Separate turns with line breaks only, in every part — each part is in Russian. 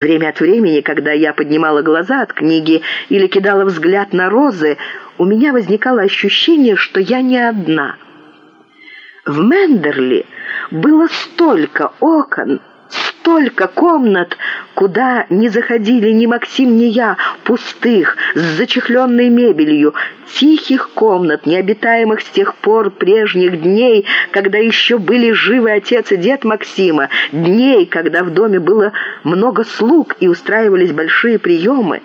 Время от времени, когда я поднимала глаза от книги или кидала взгляд на розы, у меня возникало ощущение, что я не одна. В Мендерли было столько окон, столько комнат, куда не заходили ни Максим, ни я, пустых, с зачехленной мебелью, тихих комнат, необитаемых с тех пор прежних дней, когда еще были живы отец и дед Максима, дней, когда в доме было много слуг и устраивались большие приемы.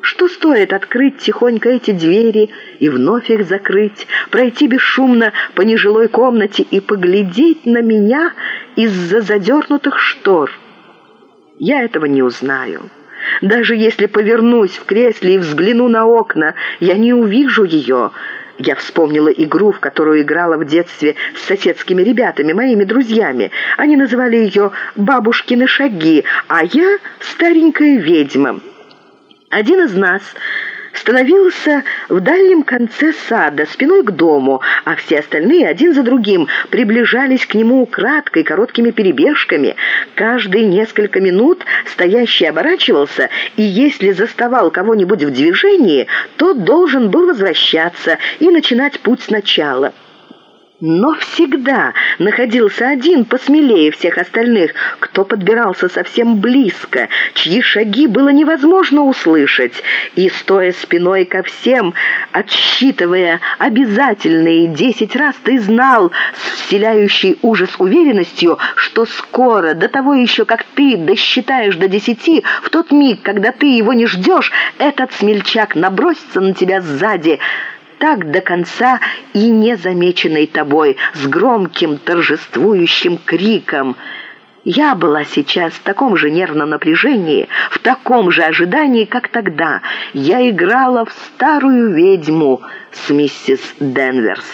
Что стоит открыть тихонько эти двери и вновь их закрыть, пройти бесшумно по нежилой комнате и поглядеть на меня из-за задернутых штор? Я этого не узнаю. Даже если повернусь в кресле и взгляну на окна, я не увижу ее. Я вспомнила игру, в которую играла в детстве с соседскими ребятами, моими друзьями. Они называли ее «бабушкины шаги», а я «старенькая ведьма». Один из нас становился в дальнем конце сада, спиной к дому, а все остальные один за другим приближались к нему краткой, короткими перебежками. Каждые несколько минут стоящий оборачивался, и если заставал кого-нибудь в движении, тот должен был возвращаться и начинать путь сначала. Но всегда находился один посмелее всех остальных, кто подбирался совсем близко, чьи шаги было невозможно услышать, и, стоя спиной ко всем, отсчитывая обязательные десять раз, ты знал с вселяющей ужас уверенностью, что скоро, до того еще, как ты досчитаешь до десяти, в тот миг, когда ты его не ждешь, этот смельчак набросится на тебя сзади – так до конца и незамеченной тобой, с громким торжествующим криком. Я была сейчас в таком же нервном напряжении, в таком же ожидании, как тогда. Я играла в старую ведьму с миссис Денверс.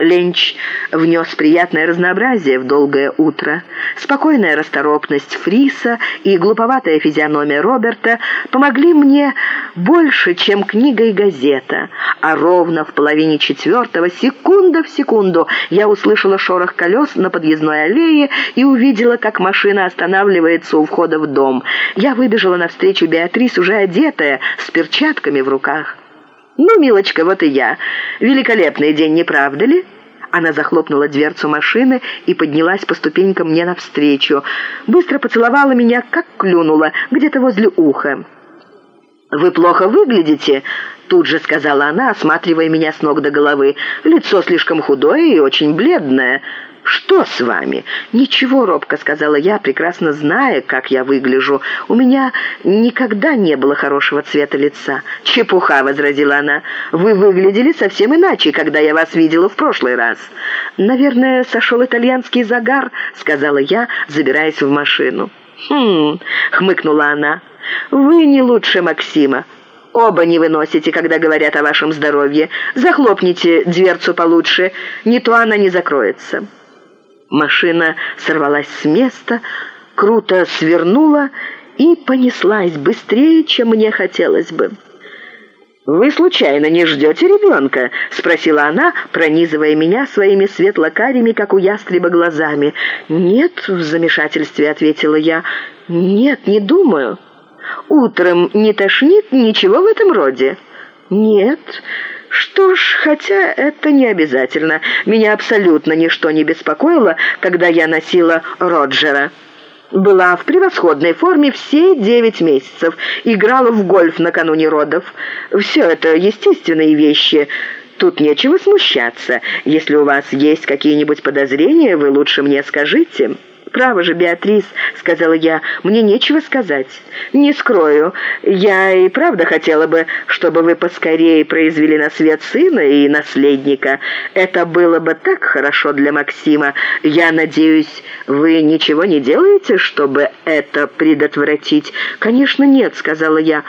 Ленч внес приятное разнообразие в долгое утро. Спокойная расторопность Фриса и глуповатая физиономия Роберта помогли мне больше, чем книга и газета. А ровно в половине четвертого, секунда в секунду, я услышала шорох колес на подъездной аллее и увидела, как машина останавливается у входа в дом. Я выбежала навстречу Беатрис, уже одетая, с перчатками в руках. «Ну, милочка, вот и я. Великолепный день, не правда ли?» Она захлопнула дверцу машины и поднялась по ступенькам мне навстречу. Быстро поцеловала меня, как клюнула, где-то возле уха. «Вы плохо выглядите», — тут же сказала она, осматривая меня с ног до головы. «Лицо слишком худое и очень бледное. «Что с вами?» «Ничего, робко», — сказала я, прекрасно зная, как я выгляжу. «У меня никогда не было хорошего цвета лица». «Чепуха», — возразила она. «Вы выглядели совсем иначе, когда я вас видела в прошлый раз». «Наверное, сошел итальянский загар», — сказала я, забираясь в машину. «Хм», — хмыкнула она. «Вы не лучше Максима. Оба не выносите, когда говорят о вашем здоровье. Захлопните дверцу получше, не то она не закроется». Машина сорвалась с места, круто свернула и понеслась быстрее, чем мне хотелось бы. «Вы случайно не ждете ребенка?» — спросила она, пронизывая меня своими светло-карими, как у ястреба, глазами. «Нет», — в замешательстве ответила я. «Нет, не думаю». «Утром не тошнит ничего в этом роде?» «Нет». Что ж, хотя это не обязательно. Меня абсолютно ничто не беспокоило, когда я носила Роджера. Была в превосходной форме все девять месяцев, играла в гольф накануне родов. Все это естественные вещи. Тут нечего смущаться. Если у вас есть какие-нибудь подозрения, вы лучше мне скажите». «Право же, Беатрис», — сказала я, — «мне нечего сказать. Не скрою, я и правда хотела бы, чтобы вы поскорее произвели на свет сына и наследника. Это было бы так хорошо для Максима. Я надеюсь, вы ничего не делаете, чтобы это предотвратить?» «Конечно нет», — сказала я.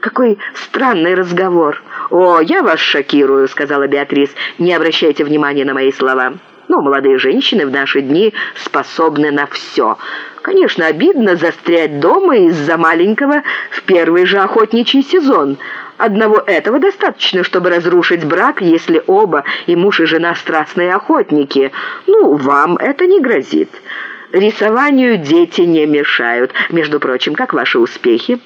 «Какой странный разговор!» «О, я вас шокирую», — сказала Беатрис. «Не обращайте внимания на мои слова». Но молодые женщины в наши дни способны на все. Конечно, обидно застрять дома из-за маленького в первый же охотничий сезон. Одного этого достаточно, чтобы разрушить брак, если оба, и муж, и жена, страстные охотники. Ну, вам это не грозит. Рисованию дети не мешают. Между прочим, как ваши успехи?»